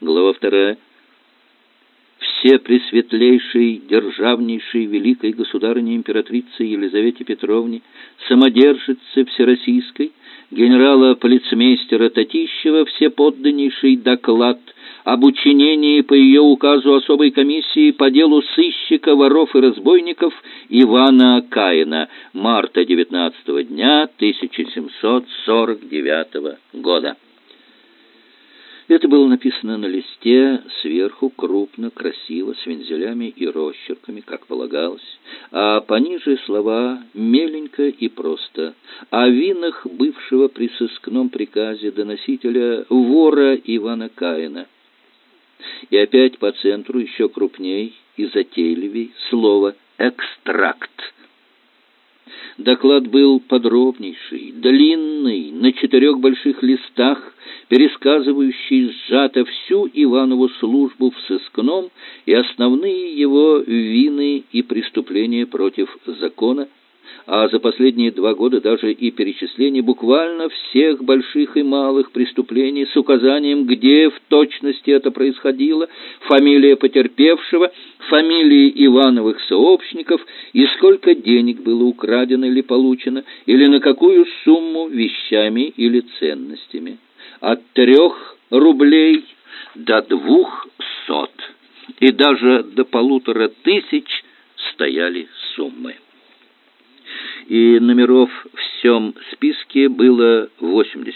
Глава вторая. Все пресветлейшей, державнейшей великой государыне императрице Елизавете Петровне, самодержице всероссийской, генерала-полицмейстера Татищева, всеподданнейший доклад об учинении по ее указу особой комиссии по делу сыщика, воров и разбойников Ивана Каина, марта 19 дня 1749 года. Это было написано на листе, сверху крупно, красиво, с вензелями и росчерками, как полагалось, а пониже слова меленько и просто о винах бывшего при сыскном приказе доносителя вора Ивана Каина. И опять по центру еще крупней и затейливей слово «экстракт». Доклад был подробнейший, длинный, на четырех больших листах, пересказывающий сжато всю Иванову службу в сыскном и основные его вины и преступления против закона – а за последние два года даже и перечисление буквально всех больших и малых преступлений с указанием, где в точности это происходило, фамилия потерпевшего, фамилии Ивановых сообщников и сколько денег было украдено или получено, или на какую сумму вещами или ценностями. От трех рублей до двух сот и даже до полутора тысяч стояли суммы и номеров в всем списке было 80.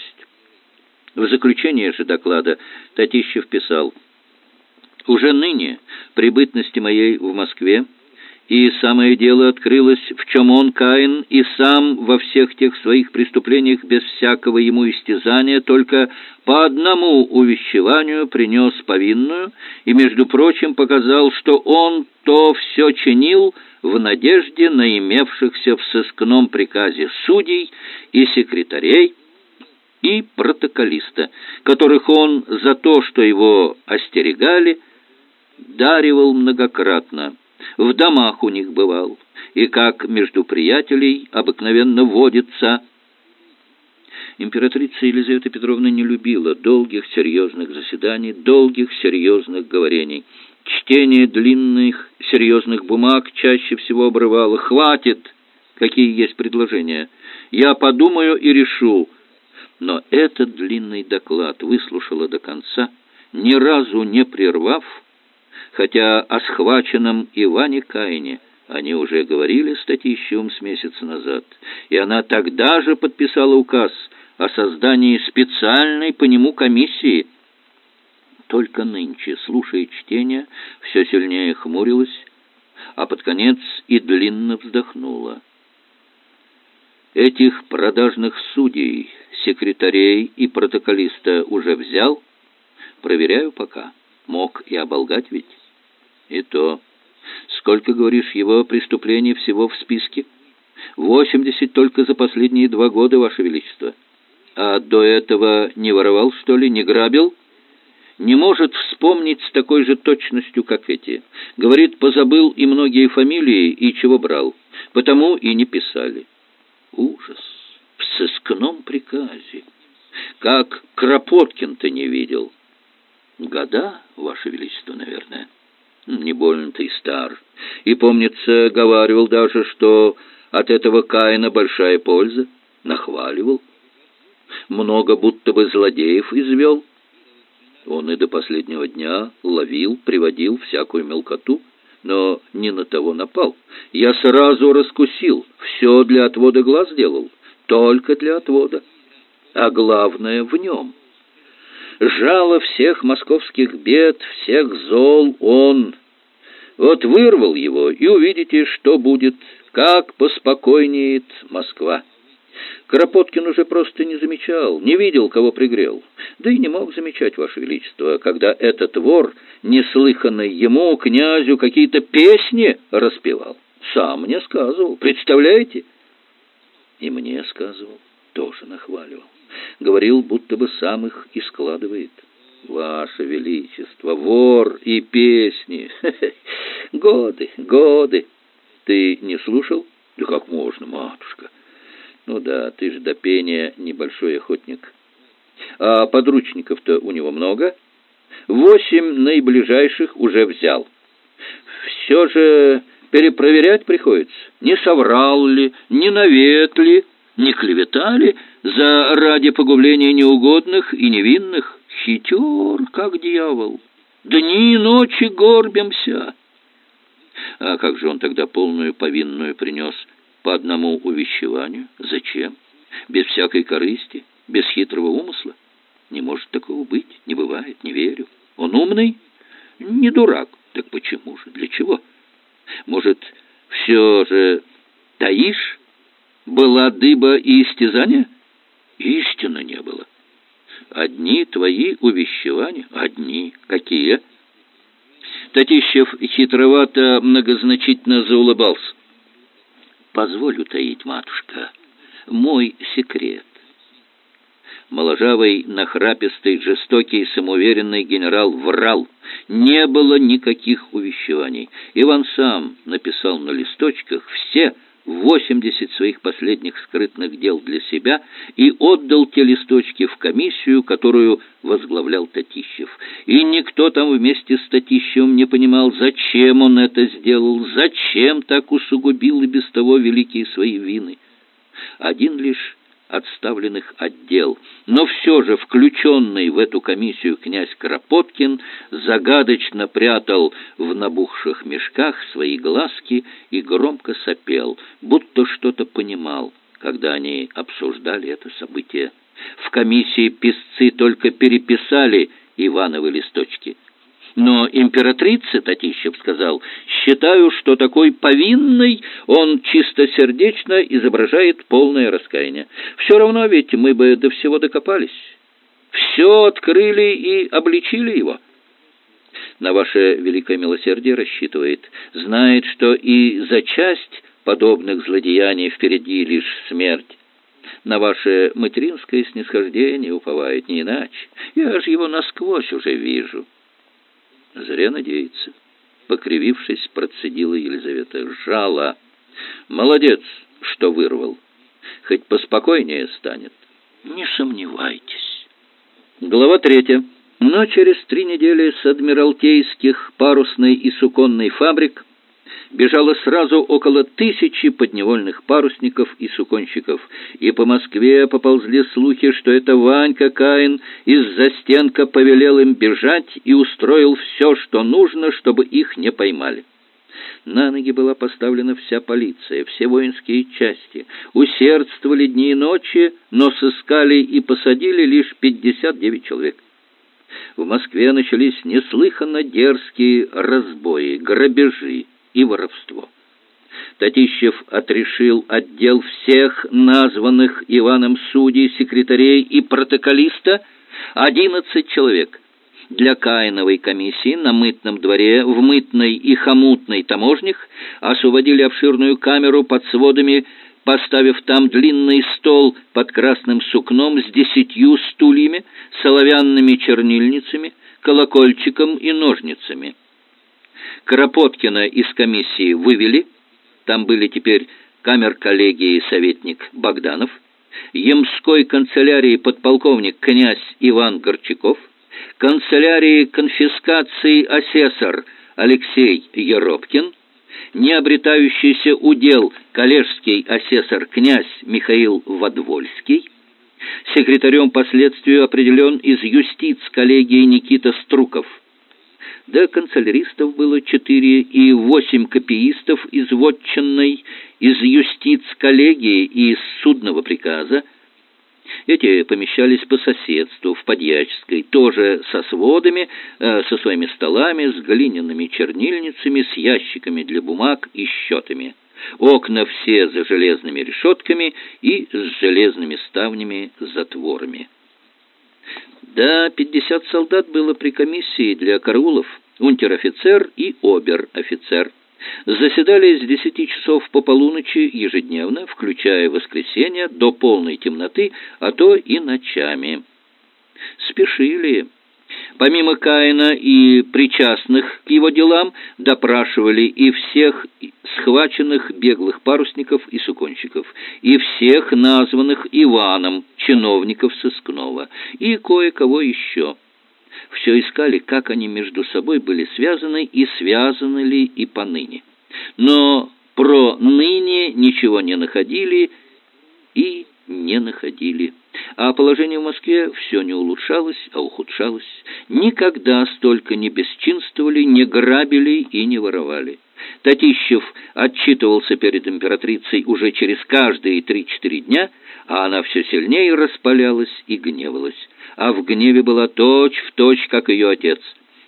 В заключение же доклада Татищев писал «Уже ныне, при бытности моей в Москве, и самое дело открылось, в чем он, Каин, и сам во всех тех своих преступлениях без всякого ему истязания только по одному увещеванию принес повинную и, между прочим, показал, что он то все чинил, в надежде на имевшихся в сыскном приказе судей и секретарей и протоколиста, которых он за то, что его остерегали, даривал многократно, в домах у них бывал, и как между приятелей обыкновенно водится. Императрица Елизавета Петровна не любила долгих серьезных заседаний, долгих серьезных говорений – Чтение длинных, серьезных бумаг чаще всего обрывало. «Хватит! Какие есть предложения? Я подумаю и решу». Но этот длинный доклад выслушала до конца, ни разу не прервав, хотя о схваченном Иване Каине они уже говорили с Татищевым с месяца назад, и она тогда же подписала указ о создании специальной по нему комиссии – только нынче, слушая чтение, все сильнее хмурилась, а под конец и длинно вздохнула. Этих продажных судей, секретарей и протоколиста уже взял? Проверяю пока. Мог и оболгать ведь. И то. Сколько, говоришь, его преступлений всего в списке? Восемьдесят только за последние два года, Ваше Величество. А до этого не воровал, что ли, не грабил?» не может вспомнить с такой же точностью, как эти. Говорит, позабыл и многие фамилии, и чего брал. Потому и не писали. Ужас! В сыскном приказе. Как Кропоткин-то не видел. Года, Ваше Величество, наверное. Не больно ты стар. И, помнится, говаривал даже, что от этого Каина большая польза. Нахваливал. Много будто бы злодеев извел. Он и до последнего дня ловил, приводил всякую мелкоту, но не на того напал. Я сразу раскусил, все для отвода глаз делал, только для отвода. А главное в нем. Жало всех московских бед, всех зол он. Вот вырвал его, и увидите, что будет, как поспокойнеет Москва. Кропоткин уже просто не замечал, не видел, кого пригрел. Да и не мог замечать, Ваше Величество, когда этот вор, неслыханный ему, князю, какие-то песни распевал. Сам мне сказывал, представляете? И мне сказывал, тоже нахваливал. Говорил, будто бы сам их и складывает. Ваше Величество, вор и песни. Годы, годы. Ты не слушал? Да как можно, матушка? Ну да, ты же до пения небольшой охотник. А подручников-то у него много? Восемь наиближайших уже взял. Все же перепроверять приходится, не соврал ли, не навет ли, не клевета ли за ради погубления неугодных и невинных. Хитер, как дьявол. Дни и ночи горбимся. А как же он тогда полную повинную принес по одному увещеванию? Зачем? Без всякой корысти, без хитрого умысла? Не может такого быть, не бывает, не верю. Он умный? Не дурак. Так почему же? Для чего? Может, все же таишь? Была дыба и истязание? Истины не было. Одни твои увещевания? Одни. Какие? Татищев хитровато многозначительно заулыбался. Позволю таить, матушка, мой секрет. Моложавый, нахрапистый, жестокий, самоуверенный генерал врал. Не было никаких увещеваний. Иван сам написал на листочках все 80 своих последних скрытных дел для себя и отдал те листочки в комиссию, которую возглавлял Татищев. И никто там вместе с Татищевым не понимал, зачем он это сделал, зачем так усугубил и без того великие свои вины. Один лишь отставленных отдел, но все же включенный в эту комиссию князь Кропоткин загадочно прятал в набухших мешках свои глазки и громко сопел, будто что-то понимал, когда они обсуждали это событие. В комиссии писцы только переписали Ивановы листочки. Но императрице, Татищев сказал, считаю, что такой повинный он чистосердечно изображает полное раскаяние. Все равно ведь мы бы до всего докопались. Все открыли и обличили его. На ваше великое милосердие рассчитывает. Знает, что и за часть подобных злодеяний впереди лишь смерть. На ваше материнское снисхождение уповает не иначе. Я же его насквозь уже вижу». Зря надеется. Покривившись, процедила Елизавета. Жало. Молодец, что вырвал. Хоть поспокойнее станет. Не сомневайтесь. Глава третья. Но через три недели с адмиралтейских парусной и суконной фабрик бежало сразу около тысячи подневольных парусников и суконщиков, и по Москве поползли слухи, что это Ванька Каин из-за стенка повелел им бежать и устроил все, что нужно, чтобы их не поймали. На ноги была поставлена вся полиция, все воинские части. Усердствовали дни и ночи, но сыскали и посадили лишь 59 человек. В Москве начались неслыханно дерзкие разбои, грабежи, и воровство. Татищев отрешил отдел всех названных Иваном судей, секретарей и протоколиста, одиннадцать человек. Для Каиновой комиссии на мытном дворе в мытной и хомутной таможнях освободили обширную камеру под сводами, поставив там длинный стол под красным сукном с десятью стульями, соловянными чернильницами, колокольчиком и ножницами. Кропоткина из комиссии вывели. Там были теперь камер-коллегии советник Богданов, Емской канцелярии подполковник князь Иван Горчаков, канцелярии конфискации асессор Алексей Еропкин, необретающийся удел коллежский асессор князь Михаил Водвольский, секретарем последствию определен из юстиц коллегии Никита Струков – да канцеляристов было четыре и восемь копиистов из вотчинной, из юстиц-коллегии и из судного приказа. Эти помещались по соседству, в Подьяческой, тоже со сводами, э, со своими столами, с глиняными чернильницами, с ящиками для бумаг и счетами. Окна все за железными решетками и с железными ставнями-затворами. Да, пятьдесят солдат было при комиссии для караулов, унтер-офицер и обер-офицер. Заседали с десяти часов по полуночи ежедневно, включая воскресенье, до полной темноты, а то и ночами. Спешили. Помимо Каина и причастных к его делам, допрашивали и всех схваченных беглых парусников и суконщиков, и всех названных Иваном чиновников сыскного, и кое-кого еще. Все искали, как они между собой были связаны и связаны ли и поныне. Но про ныне ничего не находили и не находили. А положение в Москве все не улучшалось, а ухудшалось. Никогда столько не бесчинствовали, не грабили и не воровали. Татищев отчитывался перед императрицей уже через каждые три-четыре дня, а она все сильнее распалялась и гневалась. А в гневе была точь-в-точь, точь, как ее отец.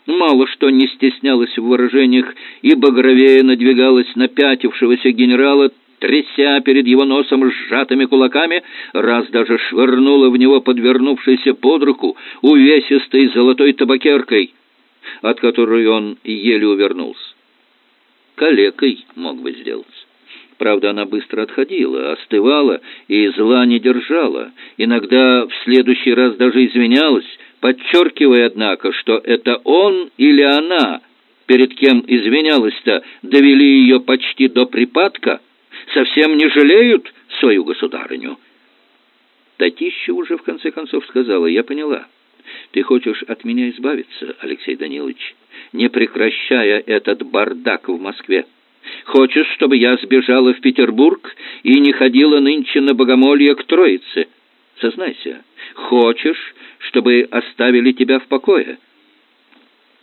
Мало что не стеснялась в выражениях и багровее надвигалась на пятившегося генерала, тряся перед его носом сжатыми кулаками, раз даже швырнула в него подвернувшейся под руку увесистой золотой табакеркой, от которой он еле увернулся. Калекой мог бы сделать. Правда, она быстро отходила, остывала и зла не держала. Иногда в следующий раз даже извинялась, подчеркивая, однако, что это он или она, перед кем извинялась-то, довели ее почти до припадка, совсем не жалеют свою государыню. Татища уже в конце концов сказала, я поняла. Ты хочешь от меня избавиться, Алексей Данилович, не прекращая этот бардак в Москве. Хочешь, чтобы я сбежала в Петербург и не ходила нынче на богомолье к Троице? Сознайся, хочешь, чтобы оставили тебя в покое?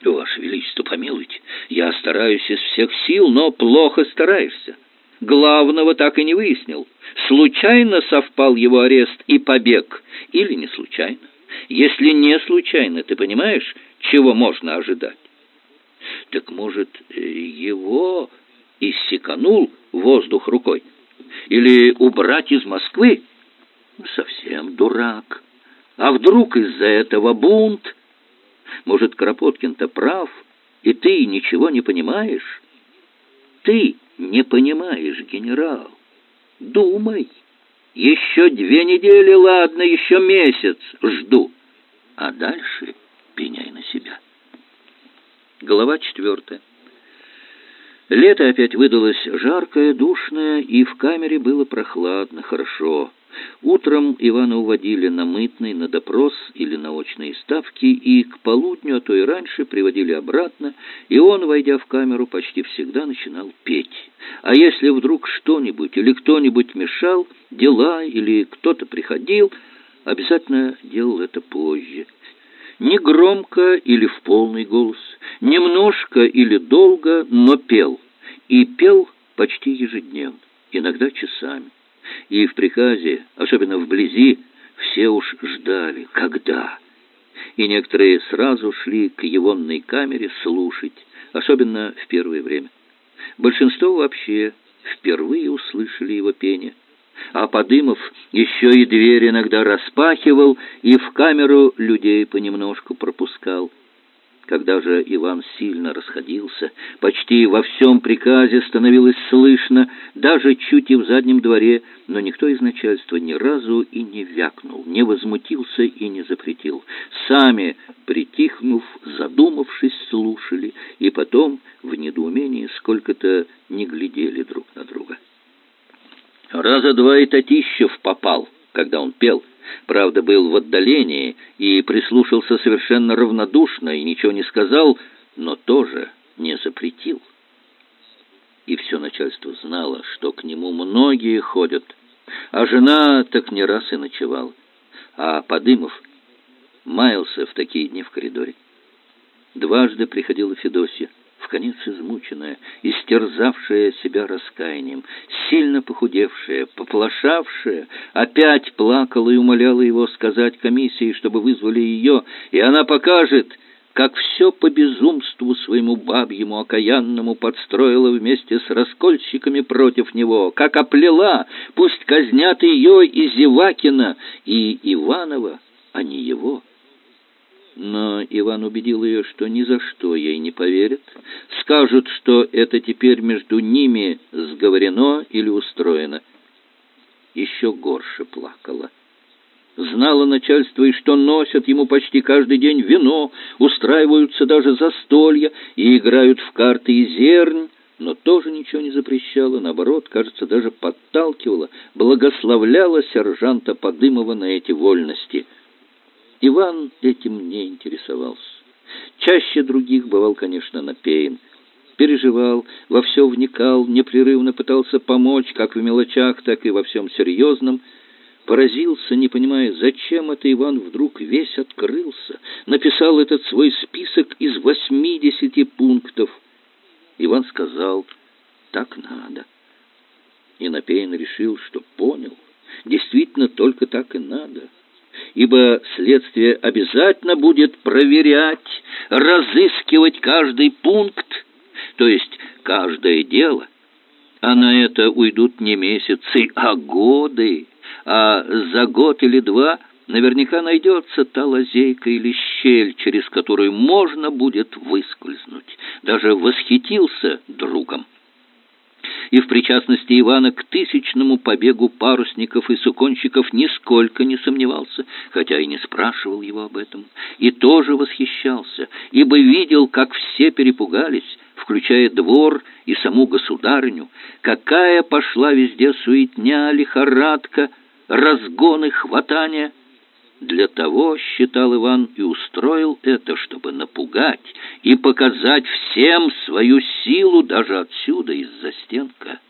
Ваше Величество, помилуйте, я стараюсь из всех сил, но плохо стараешься. Главного так и не выяснил. Случайно совпал его арест и побег или не случайно? Если не случайно, ты понимаешь, чего можно ожидать? Так может, его иссеканул воздух рукой? Или убрать из Москвы? Совсем дурак. А вдруг из-за этого бунт? Может, Кропоткин-то прав, и ты ничего не понимаешь? Ты не понимаешь, генерал. Думай. Еще две недели, ладно, еще месяц жду. А дальше пеняй на себя. Глава четвертая. Лето опять выдалось жаркое, душное, и в камере было прохладно, хорошо. Утром Ивана уводили на мытный, на допрос или на очные ставки, и к полудню, а то и раньше, приводили обратно, и он, войдя в камеру, почти всегда начинал петь. А если вдруг что-нибудь или кто-нибудь мешал, дела или кто-то приходил, обязательно делал это позже. Не громко или в полный голос, немножко или долго, но пел. И пел почти ежедневно, иногда часами. И в приказе, особенно вблизи, все уж ждали, когда. И некоторые сразу шли к егонной камере слушать, особенно в первое время. Большинство вообще впервые услышали его пение. А Подымов еще и дверь иногда распахивал и в камеру людей понемножку пропускал. Когда же Иван сильно расходился, почти во всем приказе становилось слышно, даже чуть и в заднем дворе, но никто из начальства ни разу и не вякнул, не возмутился и не запретил. Сами, притихнув, задумавшись, слушали, и потом в недоумении сколько-то не глядели друг на друга. Раза два и Татищев попал, когда он пел — Правда, был в отдалении и прислушался совершенно равнодушно и ничего не сказал, но тоже не запретил. И все начальство знало, что к нему многие ходят, а жена так не раз и ночевала. А Подымов маялся в такие дни в коридоре. Дважды приходила Федосья в конец измученная, истерзавшая себя раскаянием, сильно похудевшая, поплашавшая, опять плакала и умоляла его сказать комиссии, чтобы вызвали ее, и она покажет, как все по безумству своему бабьему окаянному подстроила вместе с раскольщиками против него, как оплела, пусть казнят ее и Зевакина, и Иванова, а не его. Но Иван убедил ее, что ни за что ей не поверят. Скажут, что это теперь между ними сговорено или устроено. Еще горше плакала. Знало начальство и что носят ему почти каждый день вино, устраиваются даже застолья и играют в карты и зернь, но тоже ничего не запрещало, наоборот, кажется, даже подталкивала, благословляла сержанта Подымова на эти вольности — Иван этим не интересовался. Чаще других бывал, конечно, Напеин. Переживал, во все вникал, непрерывно пытался помочь, как в мелочах, так и во всем серьезном. Поразился, не понимая, зачем это Иван вдруг весь открылся, написал этот свой список из восьмидесяти пунктов. Иван сказал, так надо. И Напеин решил, что понял, действительно только так и надо ибо следствие обязательно будет проверять, разыскивать каждый пункт, то есть каждое дело. А на это уйдут не месяцы, а годы, а за год или два наверняка найдется та лазейка или щель, через которую можно будет выскользнуть. Даже восхитился другом и в причастности Ивана к тысячному побегу парусников и суконщиков нисколько не сомневался, хотя и не спрашивал его об этом, и тоже восхищался, ибо видел, как все перепугались, включая двор и саму государыню, какая пошла везде суетня, лихорадка, разгоны, хватания — для того, считал Иван, и устроил это, чтобы напугать и показать всем свою силу даже отсюда, из-за стенка.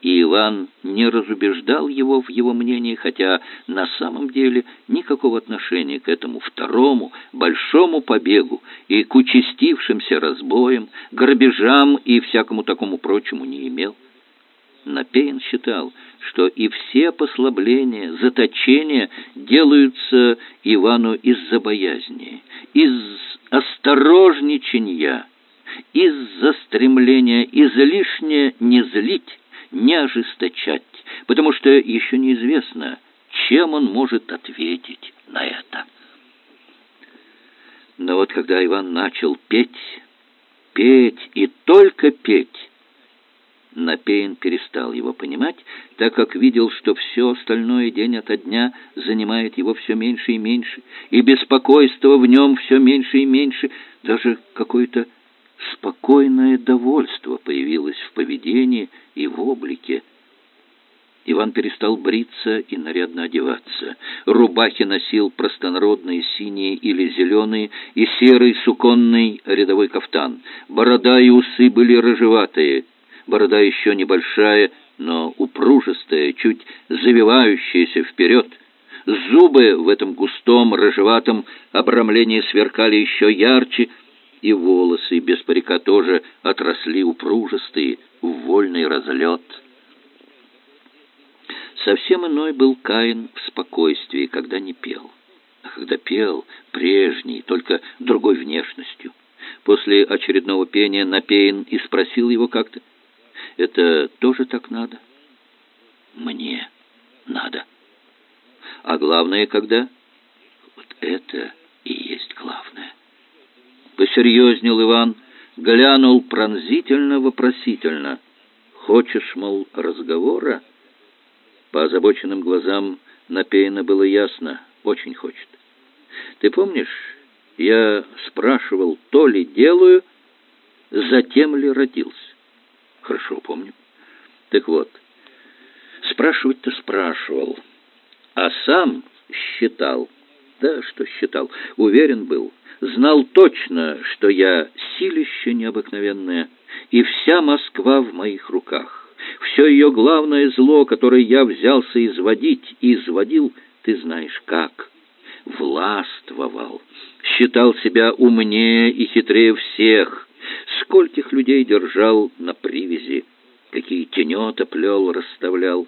И Иван не разубеждал его в его мнении, хотя на самом деле никакого отношения к этому второму большому побегу и к участившимся разбоям, грабежам и всякому такому прочему не имел. Напейн считал, что и все послабления, заточения делаются Ивану из-за боязни, из осторожничания, из-за стремления излишне не злить, не ожесточать, потому что еще неизвестно, чем он может ответить на это. Но вот когда Иван начал петь, петь и только петь, Напейн перестал его понимать, так как видел, что все остальное день ото дня занимает его все меньше и меньше, и беспокойство в нем все меньше и меньше, даже какое-то спокойное довольство появилось в поведении и в облике. Иван перестал бриться и нарядно одеваться. Рубахи носил простонародные синие или зеленые и серый суконный рядовой кафтан. Борода и усы были рыжеватые — борода еще небольшая, но упружистая, чуть завивающаяся вперед. Зубы в этом густом, рыжеватом обрамлении сверкали еще ярче, и волосы без парика тоже отросли упружистые, в вольный разлет. Совсем иной был Каин в спокойствии, когда не пел. А когда пел, прежний, только другой внешностью. После очередного пения напеян и спросил его как-то, это тоже так надо? Мне надо. А главное, когда? Вот это и есть главное. Посерьезнел Иван, глянул пронзительно-вопросительно. Хочешь, мол, разговора? По озабоченным глазам напеяно было ясно, очень хочет. Ты помнишь, я спрашивал, то ли делаю, затем ли родился? Хорошо помню. Так вот, спрашивать-то спрашивал, а сам считал. Да, что считал, уверен был, знал точно, что я силище необыкновенное, и вся Москва в моих руках. Все ее главное зло, которое я взялся изводить, и изводил, ты знаешь как, властвовал, считал себя умнее и хитрее всех, скольких людей держал на привязи, какие тенета плел, расставлял.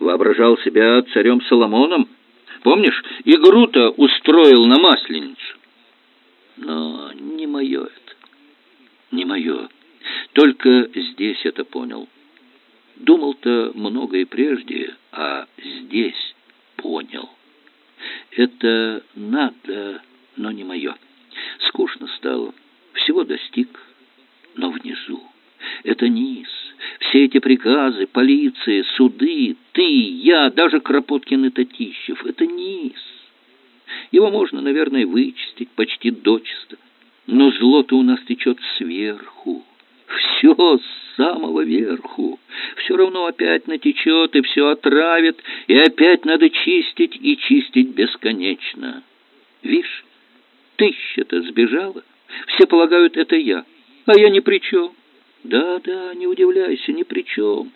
Воображал себя царем Соломоном. Помнишь, игру-то устроил на Масленицу. Но не мое это, не мое. Только здесь это понял. Думал-то много и прежде, а здесь понял. Это надо, но не мое. Скучно стало всего достиг, но внизу. Это низ. Все эти приказы, полиция, суды, ты, я, даже Кропоткин и Татищев — это низ. Его можно, наверное, вычистить почти дочисто. Но зло-то у нас течет сверху. Все с самого верху. Все равно опять натечет и все отравит, и опять надо чистить и чистить бесконечно. Вишь, тысяча-то сбежала — Все полагают, это я. А я ни при чем. Да-да, не удивляйся, ни при чем.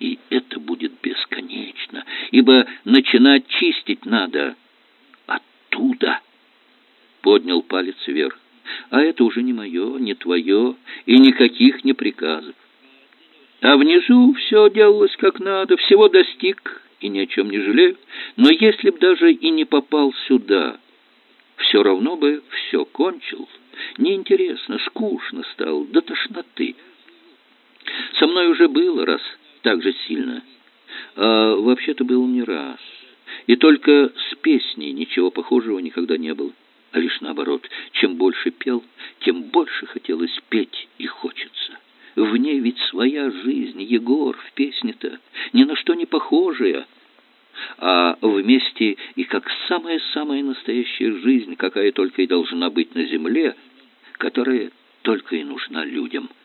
И это будет бесконечно, ибо начинать чистить надо оттуда. Поднял палец вверх. А это уже не мое, не твое, и никаких не приказов. А внизу все делалось как надо, всего достиг и ни о чем не жалею. Но если б даже и не попал сюда, все равно бы все кончил. Неинтересно, скучно стало, до тошноты. Со мной уже было раз так же сильно. А вообще-то было не раз. И только с песней ничего похожего никогда не было. А лишь наоборот, чем больше пел, тем больше хотелось петь и хочется. В ней ведь своя жизнь, Егор, в песне-то, ни на что не похожая. А вместе и как самая-самая настоящая жизнь, какая только и должна быть на земле, которая только и нужна людям –